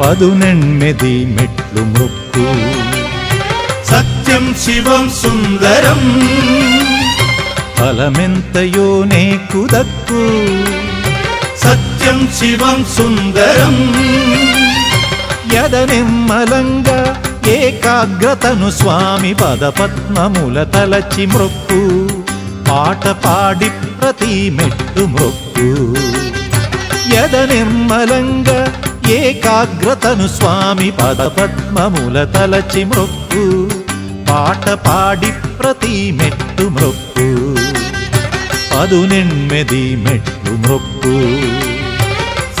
పదునెమ్మిది మెట్లు మొక్కు. సత్యం శివం సుందరం ఫలమెంతయో నేకు దక్కు. సత్యం శివం సుందరం యదనిమ్మలంగా ఏకాగ్రతను స్వామి పదపద్మముల తలచి మొక్కు పాట పాడి ప్రతి మెట్టు మొక్కు యదనిర్మలంగా ఏకాగ్రతను స్వామి పదపద్మముల తలచి మ్రొక్కు పాట పాడి ప్రతి మెట్టు మ్రొక్కు పదునెమ్మిది మెట్లు మ్రొక్కు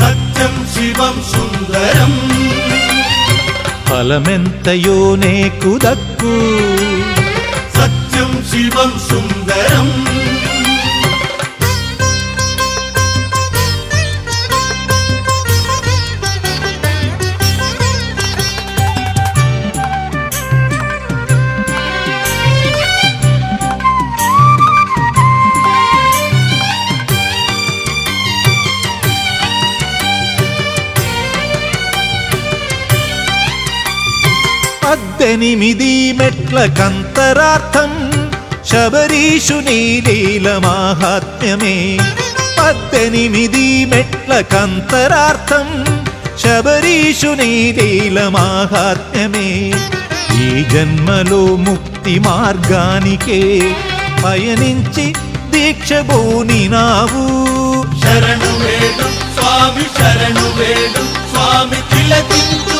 సత్యం శివం సుందరం. ఫలమెంతయో నేకు దక్కు. సత్యం శివం సుందరం. పద్దెనిమిది మెట్ల కంతరార్థం శబరీషుని లీల మాహాత్మ్యమే. పద్దెనిమిది మెట్ల కంతరార్థం శబరీషుని లీల మాహాత్మ్యమే. ఈ జన్మలో ముక్తి మార్గానికే పయనించి దీక్ష బోనినావు శరణు వేడు స్వామి శరణు వేడు స్వామి తిలకింపు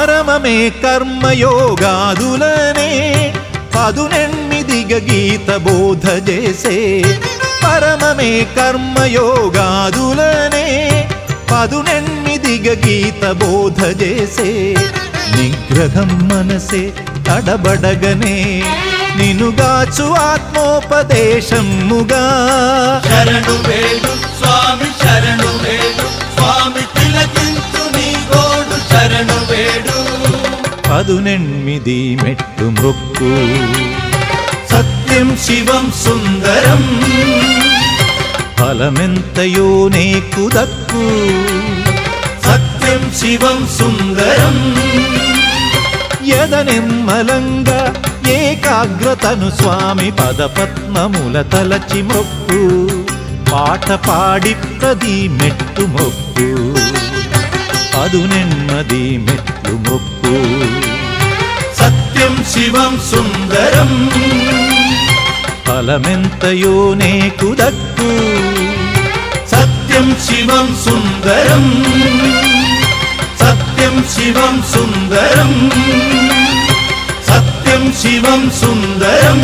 పరమమే కర్మయోగాదులనే పదునెనిమిదిగ గీత బోధ చేసే పరమమే కర్మయోగాదులనే పదునెనిమిదిగ గీత బోధ చేసే నిగ్రహం మనసే తడబడగనే నినుగాచు ఆత్మోపదేశముగా. శరణు వేడు స్వామి శరణు వేడు పదునెనిమిది మెట్టు మొక్కు. సత్యం శివం సుందరం ఫలమెంతయో నేకు దక్కు. సత్యం శివం సుందరం యదనిమ్మలంగా ఏకాగ్రతను స్వామి పదపద్మముల తలచి మొక్కు. పాట పాడి ప్రది మెట్టు మొక్కు. పదునెమ్మది మెట్లు మొక్కు. సత్యం శివం సుందరం ఫలమెంతయో నేకు దక్కు సత్యం శివం సుందరం సత్యం శివం సుందరం సత్యం శివం సుందరం